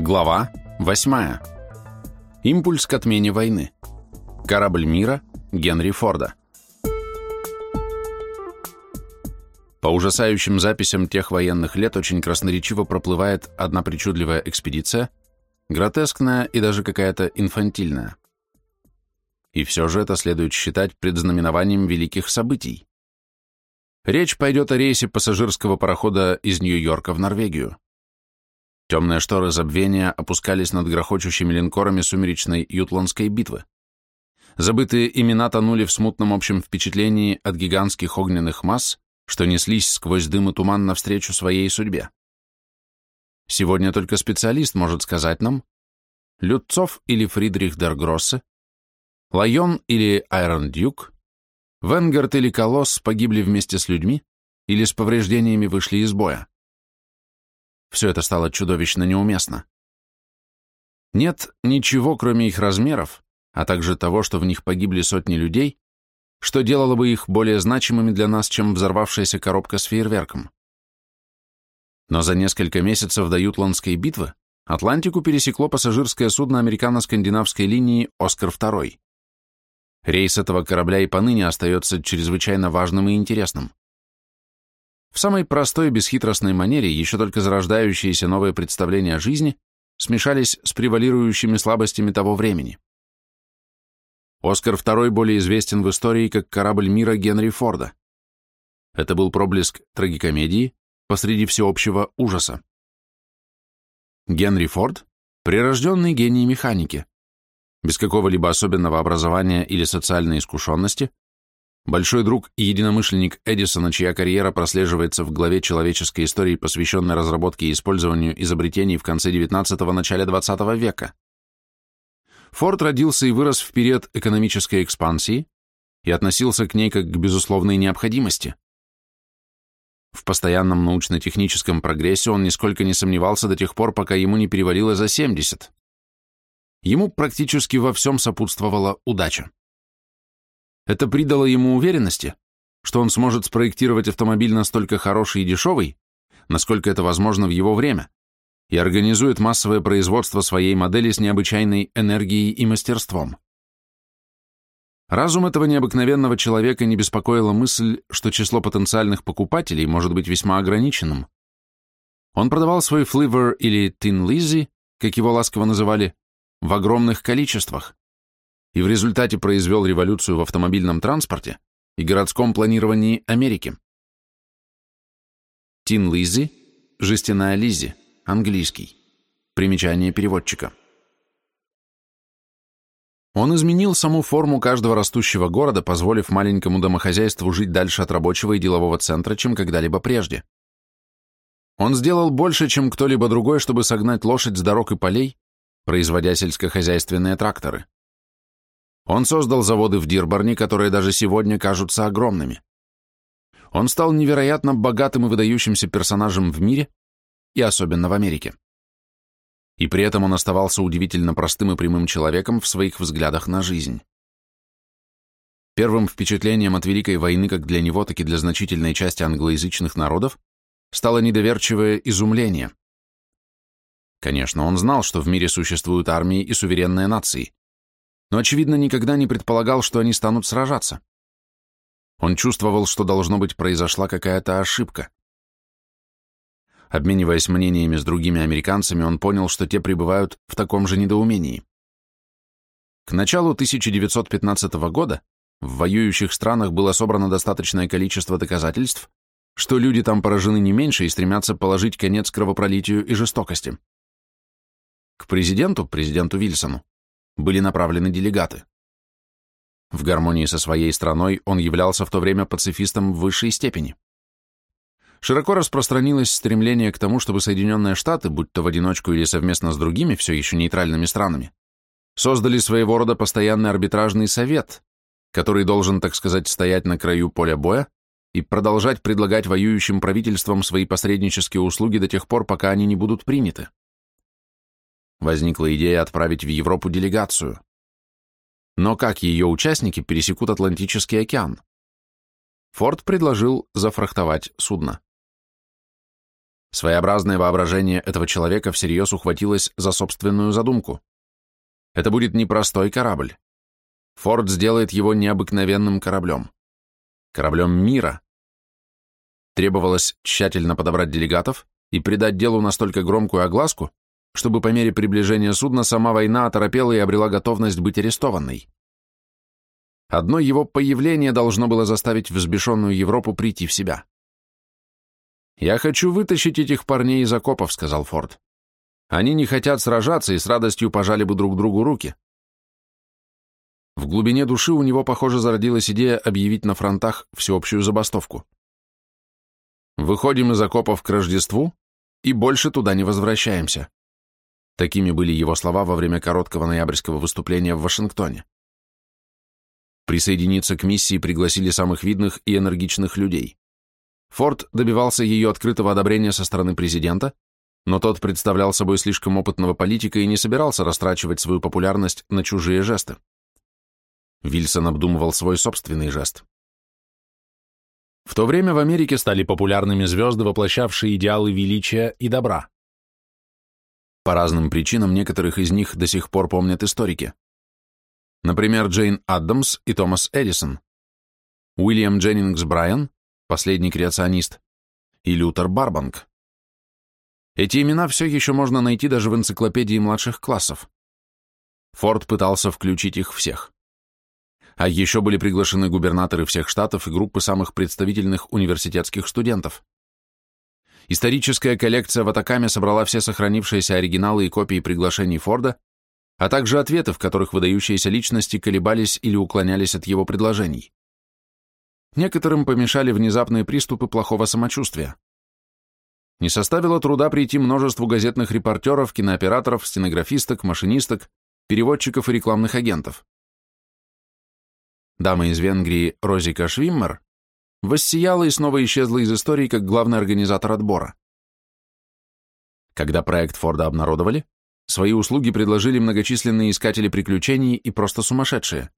Глава 8. Импульс к отмене войны. Корабль мира Генри Форда. По ужасающим записям тех военных лет очень красноречиво проплывает одна причудливая экспедиция, гротескная и даже какая-то инфантильная. И все же это следует считать предзнаменованием великих событий. Речь пойдет о рейсе пассажирского парохода из Нью-Йорка в Норвегию. Темные шторы забвения опускались над грохочущими линкорами сумеречной Ютландской битвы. Забытые имена тонули в смутном общем впечатлении от гигантских огненных масс, что неслись сквозь дым и туман навстречу своей судьбе. Сегодня только специалист может сказать нам, Людцов или Фридрих Дергроссе, Лайон или Айрон Дюк, Венгард или Колосс погибли вместе с людьми или с повреждениями вышли из боя. Все это стало чудовищно неуместно. Нет ничего, кроме их размеров, а также того, что в них погибли сотни людей, что делало бы их более значимыми для нас, чем взорвавшаяся коробка с фейерверком. Но за несколько месяцев до Ютландской битвы Атлантику пересекло пассажирское судно американо-скандинавской линии «Оскар II». Рейс этого корабля и поныне остается чрезвычайно важным и интересным. В самой простой бесхитростной манере еще только зарождающиеся новые представления о жизни смешались с превалирующими слабостями того времени. Оскар II более известен в истории как корабль мира Генри Форда. Это был проблеск трагикомедии посреди всеобщего ужаса. Генри Форд – прирожденный гений механики. Без какого-либо особенного образования или социальной искушенности, большой друг и единомышленник Эдисона, чья карьера прослеживается в главе человеческой истории, посвященной разработке и использованию изобретений в конце XIX – начале XX века. Форд родился и вырос в период экономической экспансии и относился к ней как к безусловной необходимости. В постоянном научно-техническом прогрессе он нисколько не сомневался до тех пор, пока ему не перевалило за 70. Ему практически во всем сопутствовала удача. Это придало ему уверенности, что он сможет спроектировать автомобиль настолько хороший и дешевый, насколько это возможно в его время, и организует массовое производство своей модели с необычайной энергией и мастерством. Разум этого необыкновенного человека не беспокоила мысль, что число потенциальных покупателей может быть весьма ограниченным. Он продавал свой Fliver или Tin Lizzy, как его ласково называли, в огромных количествах, и в результате произвел революцию в автомобильном транспорте и городском планировании Америки. Tin Lizzy – жестяная Лиззи, английский. Примечание переводчика. Он изменил саму форму каждого растущего города, позволив маленькому домохозяйству жить дальше от рабочего и делового центра, чем когда-либо прежде. Он сделал больше, чем кто-либо другой, чтобы согнать лошадь с дорог и полей, производя сельскохозяйственные тракторы. Он создал заводы в Дирборне, которые даже сегодня кажутся огромными. Он стал невероятно богатым и выдающимся персонажем в мире, и особенно в Америке и при этом он оставался удивительно простым и прямым человеком в своих взглядах на жизнь. Первым впечатлением от Великой войны как для него, так и для значительной части англоязычных народов стало недоверчивое изумление. Конечно, он знал, что в мире существуют армии и суверенные нации, но, очевидно, никогда не предполагал, что они станут сражаться. Он чувствовал, что, должно быть, произошла какая-то ошибка. Обмениваясь мнениями с другими американцами, он понял, что те пребывают в таком же недоумении. К началу 1915 года в воюющих странах было собрано достаточное количество доказательств, что люди там поражены не меньше и стремятся положить конец кровопролитию и жестокости. К президенту, президенту Вильсону, были направлены делегаты. В гармонии со своей страной он являлся в то время пацифистом в высшей степени широко распространилось стремление к тому, чтобы Соединенные Штаты, будь то в одиночку или совместно с другими, все еще нейтральными странами, создали своего рода постоянный арбитражный совет, который должен, так сказать, стоять на краю поля боя и продолжать предлагать воюющим правительствам свои посреднические услуги до тех пор, пока они не будут приняты. Возникла идея отправить в Европу делегацию. Но как ее участники пересекут Атлантический океан? Форд предложил зафрахтовать судно. Своеобразное воображение этого человека всерьез ухватилось за собственную задумку. Это будет не простой корабль. Форд сделает его необыкновенным кораблем. Кораблем мира. Требовалось тщательно подобрать делегатов и придать делу настолько громкую огласку, чтобы по мере приближения судна сама война оторопела и обрела готовность быть арестованной. Одно его появление должно было заставить взбешенную Европу прийти в себя. «Я хочу вытащить этих парней из окопов», — сказал Форд. «Они не хотят сражаться и с радостью пожали бы друг другу руки». В глубине души у него, похоже, зародилась идея объявить на фронтах всеобщую забастовку. «Выходим из окопов к Рождеству и больше туда не возвращаемся». Такими были его слова во время короткого ноябрьского выступления в Вашингтоне. Присоединиться к миссии пригласили самых видных и энергичных людей. Форд добивался ее открытого одобрения со стороны президента, но тот представлял собой слишком опытного политика и не собирался растрачивать свою популярность на чужие жесты. Вильсон обдумывал свой собственный жест. В то время в Америке стали популярными звезды, воплощавшие идеалы величия и добра. По разным причинам некоторых из них до сих пор помнят историки. Например, Джейн Аддамс и Томас Эдисон, Уильям Дженнингс Брайан последний креационист, и Лютер Барбанг. Эти имена все еще можно найти даже в энциклопедии младших классов. Форд пытался включить их всех. А еще были приглашены губернаторы всех штатов и группы самых представительных университетских студентов. Историческая коллекция в Атакаме собрала все сохранившиеся оригиналы и копии приглашений Форда, а также ответы, в которых выдающиеся личности колебались или уклонялись от его предложений. Некоторым помешали внезапные приступы плохого самочувствия. Не составило труда прийти множеству газетных репортеров, кинооператоров, стенографисток, машинисток, переводчиков и рекламных агентов. Дама из Венгрии Розика Швиммер воссияла и снова исчезла из истории как главный организатор отбора. Когда проект Форда обнародовали, свои услуги предложили многочисленные искатели приключений и просто сумасшедшие.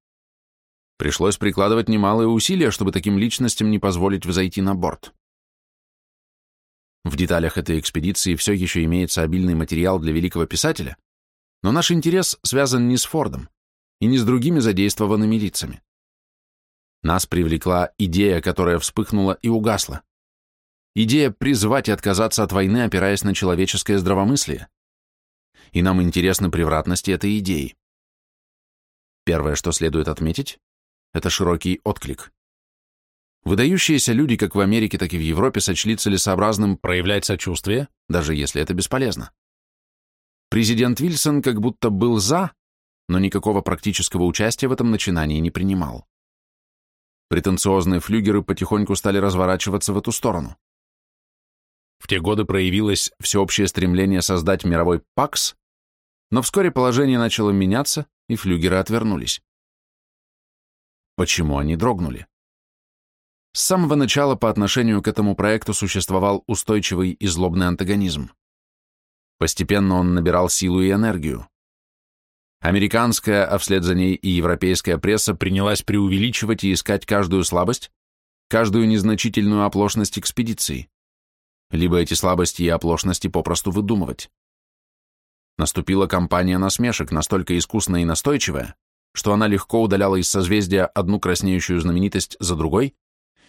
Пришлось прикладывать немалые усилия, чтобы таким личностям не позволить взойти на борт. В деталях этой экспедиции все еще имеется обильный материал для великого писателя, но наш интерес связан не с Фордом и не с другими задействованными лицами. Нас привлекла идея, которая вспыхнула и угасла. Идея призвать и отказаться от войны, опираясь на человеческое здравомыслие. И нам интересны превратности этой идеи. Первое, что следует отметить, это широкий отклик. Выдающиеся люди как в Америке, так и в Европе сочли целесообразным проявлять сочувствие, даже если это бесполезно. Президент Вильсон как будто был за, но никакого практического участия в этом начинании не принимал. Претенциозные флюгеры потихоньку стали разворачиваться в эту сторону. В те годы проявилось всеобщее стремление создать мировой ПАКС, но вскоре положение начало меняться, и флюгеры отвернулись. Почему они дрогнули? С самого начала по отношению к этому проекту существовал устойчивый и злобный антагонизм. Постепенно он набирал силу и энергию. Американская, а вслед за ней и европейская пресса принялась преувеличивать и искать каждую слабость, каждую незначительную оплошность экспедиции. Либо эти слабости и оплошности попросту выдумывать. Наступила кампания насмешек, настолько искусная и настойчивая, что она легко удаляла из созвездия одну краснеющую знаменитость за другой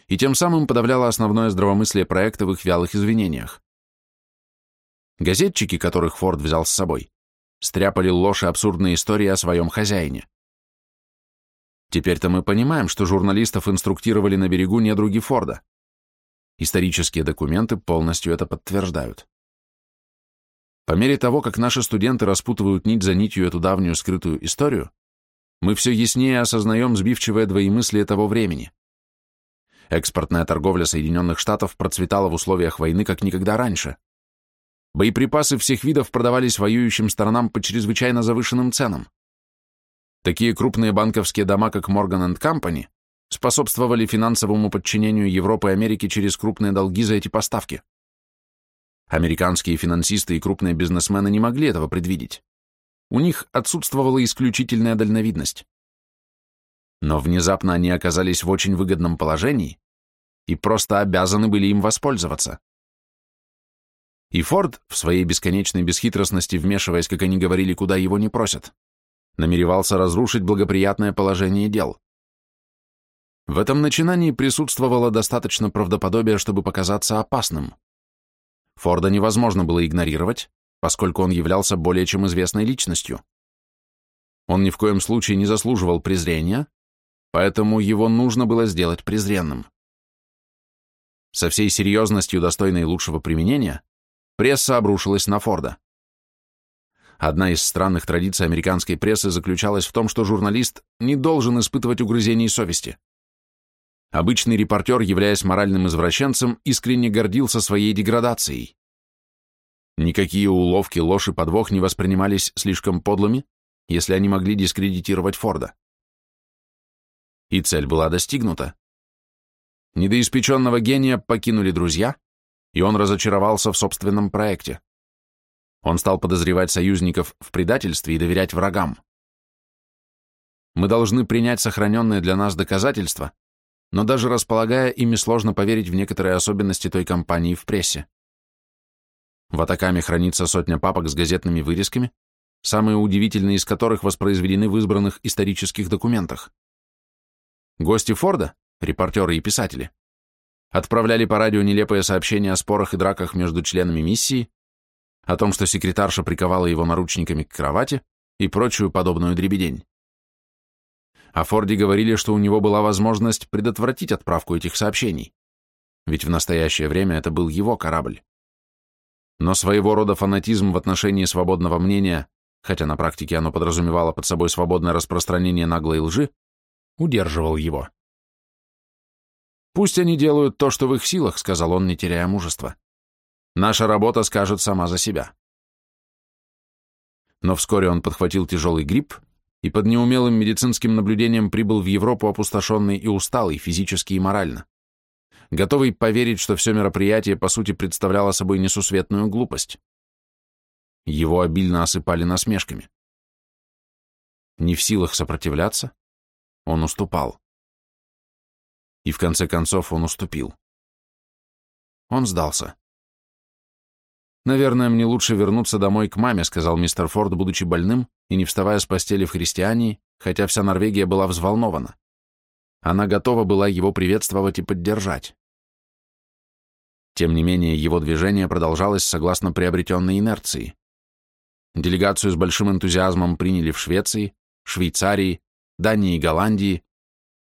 и тем самым подавляла основное здравомыслие проекта в их вялых извинениях. Газетчики, которых Форд взял с собой, стряпали ложь и абсурдные истории о своем хозяине. Теперь-то мы понимаем, что журналистов инструктировали на берегу недруги Форда. Исторические документы полностью это подтверждают. По мере того, как наши студенты распутывают нить за нитью эту давнюю скрытую историю, мы все яснее осознаем сбивчивое двоемыслие того времени. Экспортная торговля Соединенных Штатов процветала в условиях войны как никогда раньше. Боеприпасы всех видов продавались воюющим сторонам по чрезвычайно завышенным ценам. Такие крупные банковские дома, как Morgan Company, способствовали финансовому подчинению Европы и Америки через крупные долги за эти поставки. Американские финансисты и крупные бизнесмены не могли этого предвидеть. У них отсутствовала исключительная дальновидность. Но внезапно они оказались в очень выгодном положении и просто обязаны были им воспользоваться. И Форд, в своей бесконечной бесхитростности вмешиваясь, как они говорили, куда его не просят, намеревался разрушить благоприятное положение дел. В этом начинании присутствовало достаточно правдоподобия, чтобы показаться опасным. Форда невозможно было игнорировать, поскольку он являлся более чем известной личностью. Он ни в коем случае не заслуживал презрения, поэтому его нужно было сделать презренным. Со всей серьезностью, достойной лучшего применения, пресса обрушилась на Форда. Одна из странных традиций американской прессы заключалась в том, что журналист не должен испытывать угрызений совести. Обычный репортер, являясь моральным извращенцем, искренне гордился своей деградацией. Никакие уловки, ложь и подвох не воспринимались слишком подлыми, если они могли дискредитировать Форда. И цель была достигнута. Недоиспеченного гения покинули друзья, и он разочаровался в собственном проекте. Он стал подозревать союзников в предательстве и доверять врагам. Мы должны принять сохраненные для нас доказательства, но даже располагая ими, сложно поверить в некоторые особенности той кампании в прессе. В Атакаме хранится сотня папок с газетными вырезками, самые удивительные из которых воспроизведены в избранных исторических документах. Гости Форда, репортеры и писатели, отправляли по радио нелепые сообщения о спорах и драках между членами миссии, о том, что секретарша приковала его наручниками к кровати и прочую подобную дребедень. О Форде говорили, что у него была возможность предотвратить отправку этих сообщений, ведь в настоящее время это был его корабль но своего рода фанатизм в отношении свободного мнения, хотя на практике оно подразумевало под собой свободное распространение наглой лжи, удерживал его. «Пусть они делают то, что в их силах», — сказал он, не теряя мужества. «Наша работа скажет сама за себя». Но вскоре он подхватил тяжелый грипп и под неумелым медицинским наблюдением прибыл в Европу опустошенный и усталый физически и морально готовый поверить, что все мероприятие по сути представляло собой несусветную глупость. Его обильно осыпали насмешками. Не в силах сопротивляться, он уступал. И в конце концов он уступил. Он сдался. «Наверное, мне лучше вернуться домой к маме», сказал мистер Форд, будучи больным и не вставая с постели в христиании, хотя вся Норвегия была взволнована. Она готова была его приветствовать и поддержать. Тем не менее, его движение продолжалось согласно приобретенной инерции. Делегацию с большим энтузиазмом приняли в Швеции, Швейцарии, Дании и Голландии,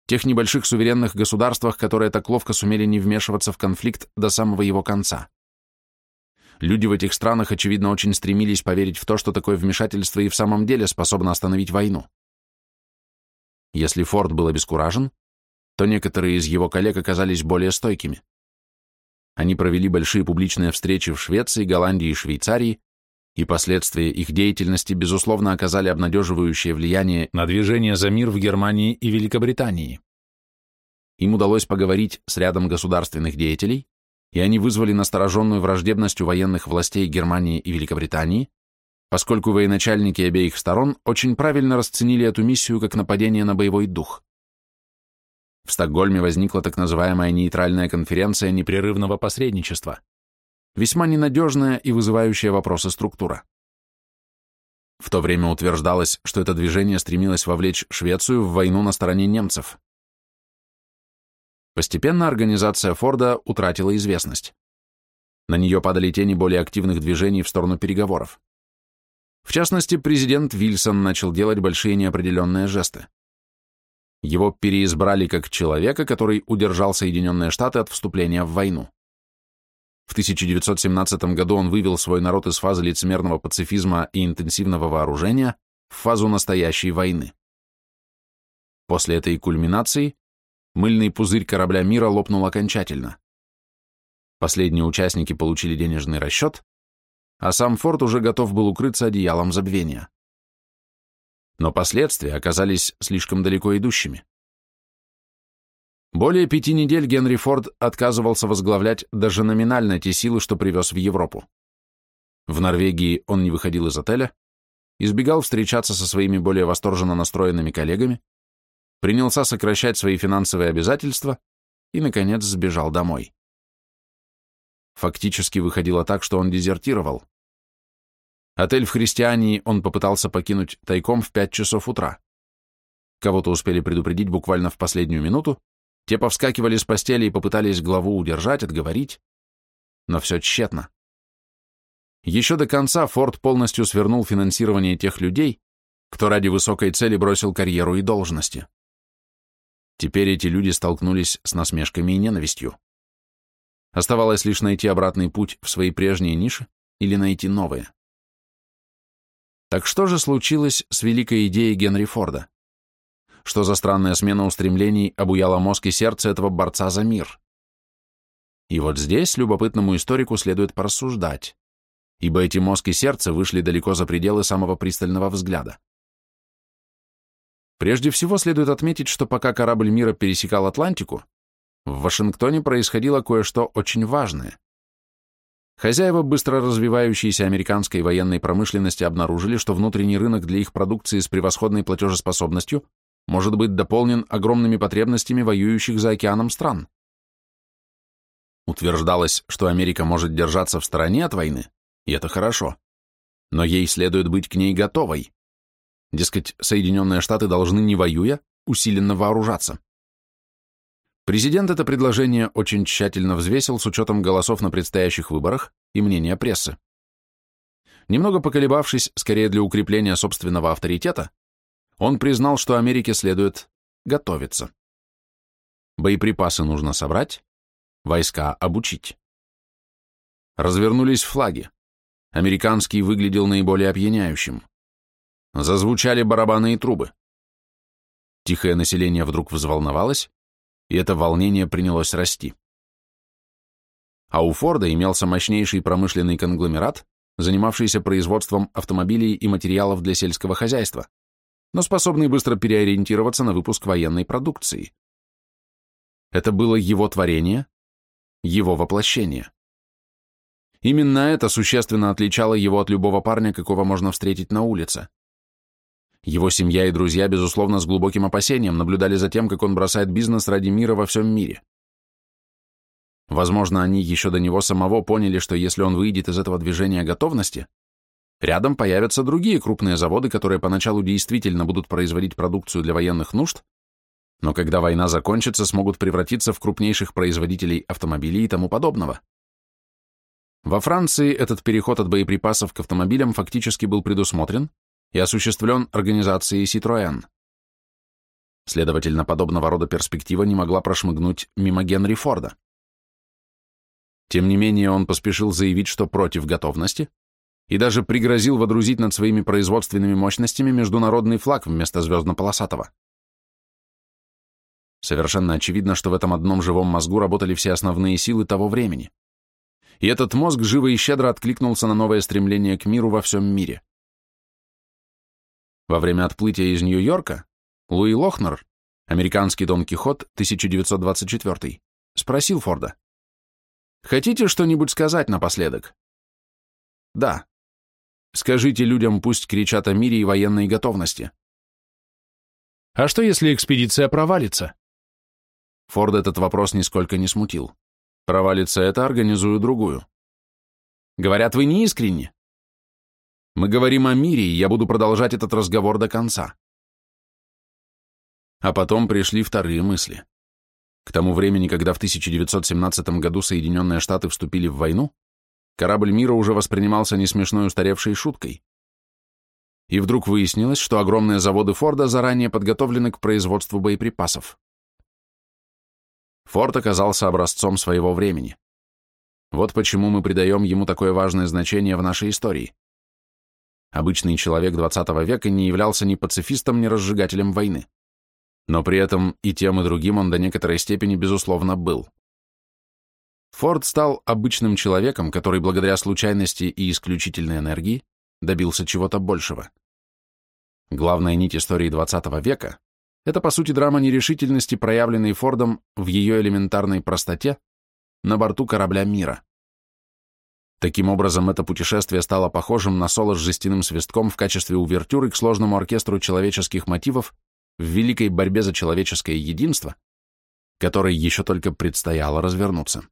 тех небольших суверенных государствах, которые так ловко сумели не вмешиваться в конфликт до самого его конца. Люди в этих странах, очевидно, очень стремились поверить в то, что такое вмешательство и в самом деле способно остановить войну. Если Форд был обескуражен, то некоторые из его коллег оказались более стойкими. Они провели большие публичные встречи в Швеции, Голландии и Швейцарии, и последствия их деятельности, безусловно, оказали обнадеживающее влияние на движение за мир в Германии и Великобритании. Им удалось поговорить с рядом государственных деятелей, и они вызвали настороженную враждебность у военных властей Германии и Великобритании, поскольку военачальники обеих сторон очень правильно расценили эту миссию как нападение на боевой дух. В Стокгольме возникла так называемая нейтральная конференция непрерывного посредничества, весьма ненадежная и вызывающая вопросы структура. В то время утверждалось, что это движение стремилось вовлечь Швецию в войну на стороне немцев. Постепенно организация Форда утратила известность. На нее падали тени более активных движений в сторону переговоров. В частности, президент Вильсон начал делать большие неопределенные жесты. Его переизбрали как человека, который удержал Соединенные Штаты от вступления в войну. В 1917 году он вывел свой народ из фазы лицемерного пацифизма и интенсивного вооружения в фазу настоящей войны. После этой кульминации мыльный пузырь корабля мира лопнул окончательно. Последние участники получили денежный расчет, а сам Форд уже готов был укрыться одеялом забвения но последствия оказались слишком далеко идущими. Более пяти недель Генри Форд отказывался возглавлять даже номинально те силы, что привез в Европу. В Норвегии он не выходил из отеля, избегал встречаться со своими более восторженно настроенными коллегами, принялся сокращать свои финансовые обязательства и, наконец, сбежал домой. Фактически выходило так, что он дезертировал. Отель в Христиании он попытался покинуть тайком в 5 часов утра. Кого-то успели предупредить буквально в последнюю минуту, те повскакивали с постели и попытались главу удержать, отговорить, но все тщетно. Еще до конца Форд полностью свернул финансирование тех людей, кто ради высокой цели бросил карьеру и должности. Теперь эти люди столкнулись с насмешками и ненавистью. Оставалось лишь найти обратный путь в свои прежние ниши или найти новые. Так что же случилось с великой идеей Генри Форда? Что за странная смена устремлений обуяла мозг и сердце этого борца за мир? И вот здесь любопытному историку следует порассуждать, ибо эти мозг и сердце вышли далеко за пределы самого пристального взгляда. Прежде всего следует отметить, что пока корабль мира пересекал Атлантику, в Вашингтоне происходило кое-что очень важное. Хозяева быстро развивающейся американской военной промышленности обнаружили, что внутренний рынок для их продукции с превосходной платежеспособностью может быть дополнен огромными потребностями воюющих за океаном стран. Утверждалось, что Америка может держаться в стороне от войны, и это хорошо, но ей следует быть к ней готовой. Дескать, Соединенные Штаты должны, не воюя, усиленно вооружаться. Президент это предложение очень тщательно взвесил с учетом голосов на предстоящих выборах и мнения прессы. Немного поколебавшись, скорее для укрепления собственного авторитета, он признал, что Америке следует готовиться. Боеприпасы нужно собрать, войска обучить. Развернулись флаги. Американский выглядел наиболее опьяняющим. Зазвучали барабаны и трубы. Тихое население вдруг взволновалось, и это волнение принялось расти. А у Форда имелся мощнейший промышленный конгломерат, занимавшийся производством автомобилей и материалов для сельского хозяйства, но способный быстро переориентироваться на выпуск военной продукции. Это было его творение, его воплощение. Именно это существенно отличало его от любого парня, какого можно встретить на улице. Его семья и друзья, безусловно, с глубоким опасением наблюдали за тем, как он бросает бизнес ради мира во всем мире. Возможно, они еще до него самого поняли, что если он выйдет из этого движения готовности, рядом появятся другие крупные заводы, которые поначалу действительно будут производить продукцию для военных нужд, но когда война закончится, смогут превратиться в крупнейших производителей автомобилей и тому подобного. Во Франции этот переход от боеприпасов к автомобилям фактически был предусмотрен, и осуществлен организацией Citroën. Следовательно, подобного рода перспектива не могла прошмыгнуть мимо Генри Форда. Тем не менее, он поспешил заявить, что против готовности, и даже пригрозил водрузить над своими производственными мощностями международный флаг вместо звездно-полосатого. Совершенно очевидно, что в этом одном живом мозгу работали все основные силы того времени. И этот мозг живо и щедро откликнулся на новое стремление к миру во всем мире. Во время отплытия из Нью-Йорка Луи Лохнер, американский Дон Кихот, 1924, спросил Форда, «Хотите что-нибудь сказать напоследок?» «Да. Скажите людям, пусть кричат о мире и военной готовности». «А что, если экспедиция провалится?» Форд этот вопрос нисколько не смутил. «Провалится это, организую другую». «Говорят, вы не искренни?» Мы говорим о мире, и я буду продолжать этот разговор до конца. А потом пришли вторые мысли. К тому времени, когда в 1917 году Соединенные Штаты вступили в войну, корабль мира уже воспринимался не смешной устаревшей шуткой. И вдруг выяснилось, что огромные заводы Форда заранее подготовлены к производству боеприпасов. Форд оказался образцом своего времени. Вот почему мы придаем ему такое важное значение в нашей истории. Обычный человек XX века не являлся ни пацифистом, ни разжигателем войны. Но при этом и тем, и другим он до некоторой степени, безусловно, был. Форд стал обычным человеком, который благодаря случайности и исключительной энергии добился чего-то большего. Главная нить истории XX века – это, по сути, драма нерешительности, проявленной Фордом в ее элементарной простоте на борту корабля мира. Таким образом, это путешествие стало похожим на соло с жестяным свистком в качестве увертюры к сложному оркестру человеческих мотивов в великой борьбе за человеческое единство, которой еще только предстояло развернуться.